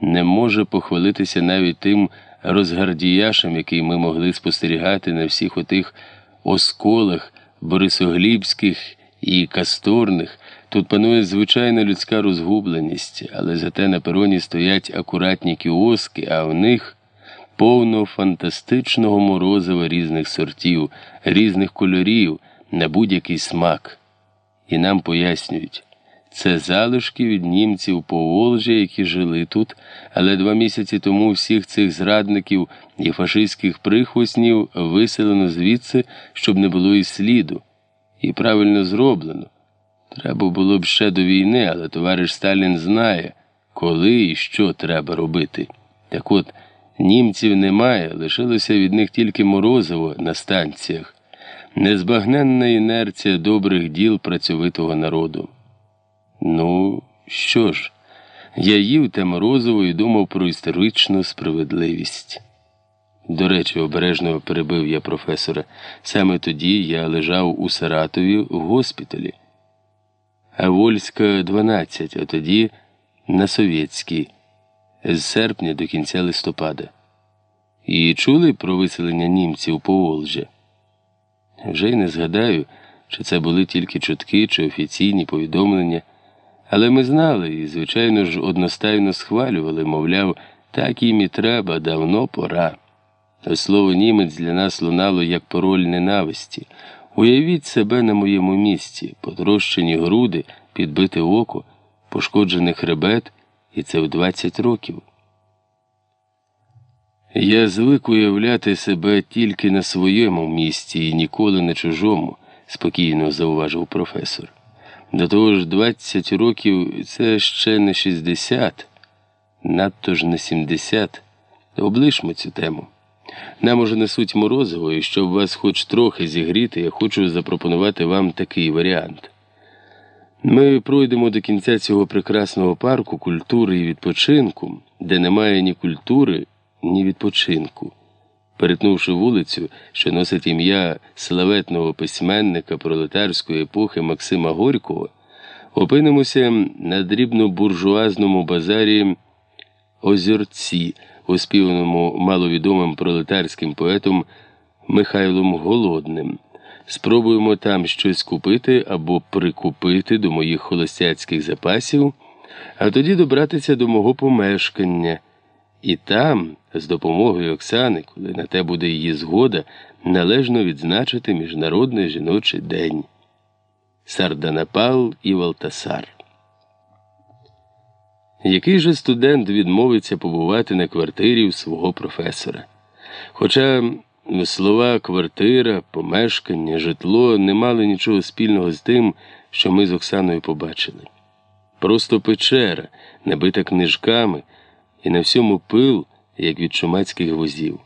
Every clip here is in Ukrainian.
не може похвалитися навіть тим розгардіяшем, який ми могли спостерігати на всіх отих осколах борисоглібських і касторних. Тут панує звичайна людська розгубленість, але зате на пероні стоять акуратні кіоски, а в них повно фантастичного морозива різних сортів, різних кольорів на будь-який смак. І нам пояснюють. Це залишки від німців по Волжі, які жили тут, але два місяці тому всіх цих зрадників і фашистських прихвостнів виселено звідси, щоб не було і сліду. І правильно зроблено. Треба було б ще до війни, але товариш Сталін знає, коли і що треба робити. Так от, німців немає, лишилося від них тільки морозиво на станціях, незбагненна інерція добрих діл працьовитого народу. Ну, що ж, я їв те морозиво і думав про історичну справедливість. До речі, обережно перебив я професора. Саме тоді я лежав у Саратові в госпіталі, а Вольська 12, а тоді на Совєтській, з серпня до кінця листопада. І чули про виселення німців по Волжі? Вже й не згадаю, чи це були тільки чутки чи офіційні повідомлення. Але ми знали і, звичайно ж, одностайно схвалювали, мовляв, так їм і треба, давно пора. Слово німець для нас лунало як пароль ненависті. Уявіть себе на моєму місці, потрощені груди, підбите око, пошкоджений хребет, і це в 20 років. Я звик уявляти себе тільки на своєму місці і ніколи на чужому, спокійно зауважив професор. До того ж, 20 років це ще не 60, надто ж не 70. Облишмо цю тему. Нам уже несуть морозиво, і щоб вас хоч трохи зігріти, я хочу запропонувати вам такий варіант. Ми пройдемо до кінця цього прекрасного парку культури і відпочинку, де немає ні культури, ні відпочинку. Перетнувши вулицю, що носить ім'я славетного письменника пролетарської епохи Максима Горького, опинимося на дрібно-буржуазному базарі Озерці, оспіваному маловідомим пролетарським поетом Михайлом Голодним. Спробуємо там щось купити або прикупити до моїх холостяцьких запасів, а тоді добратися до мого помешкання. І там, з допомогою Оксани, коли на те буде її згода, належно відзначити Міжнародний жіночий день. Сарданапал і Валтасар. Який же студент відмовиться побувати на квартирі у свого професора? Хоча слова квартира, помешкання, житло не мали нічого спільного з тим, що ми з Оксаною побачили. Просто печера, набита книжками і на всьому пил, як від шумацьких гвоздів.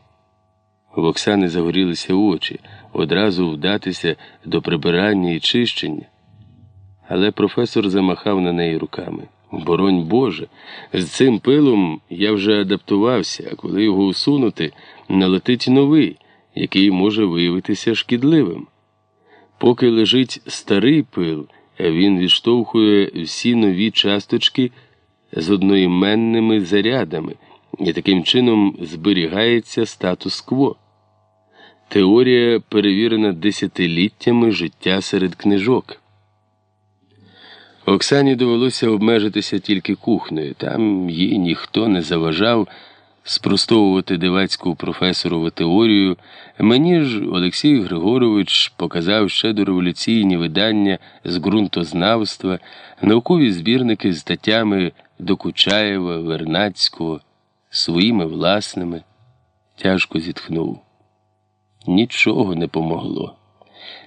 В Оксани загорілися очі, одразу вдатися до прибирання і чищення. Але професор замахав на неї руками. Боронь Боже, з цим пилом я вже адаптувався, а коли його усунути, налетить новий, який може виявитися шкідливим. Поки лежить старий пил, він відштовхує всі нові часточки з одноіменними зарядами, і таким чином зберігається статус-кво. Теорія перевірена десятиліттями життя серед книжок. Оксані довелося обмежитися тільки кухнею. Там їй ніхто не заважав спростовувати дивацьку професорову теорію. Мені ж Олексій Григорович показав ще дореволюційні видання з ґрунтознавства, наукові збірники з статтями Докучаєва, Вернацького, своїми власними. Тяжко зітхнув. Нічого не помогло.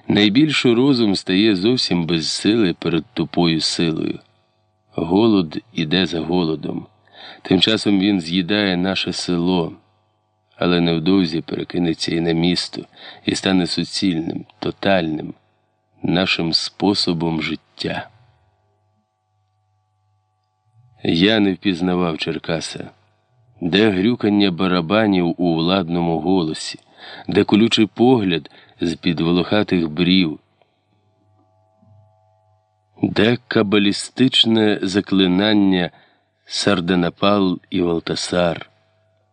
Найбільший розум стає зовсім без сили перед тупою силою. Голод іде за голодом. Тим часом він з'їдає наше село, але невдовзі перекинеться і на місто і стане суцільним, тотальним, нашим способом життя. Я не впізнавав Черкаса, де грюкання барабанів у владному голосі, де колючий погляд з під волохатих брів, де кабалістичне заклинання Сарденапал і Валтасар.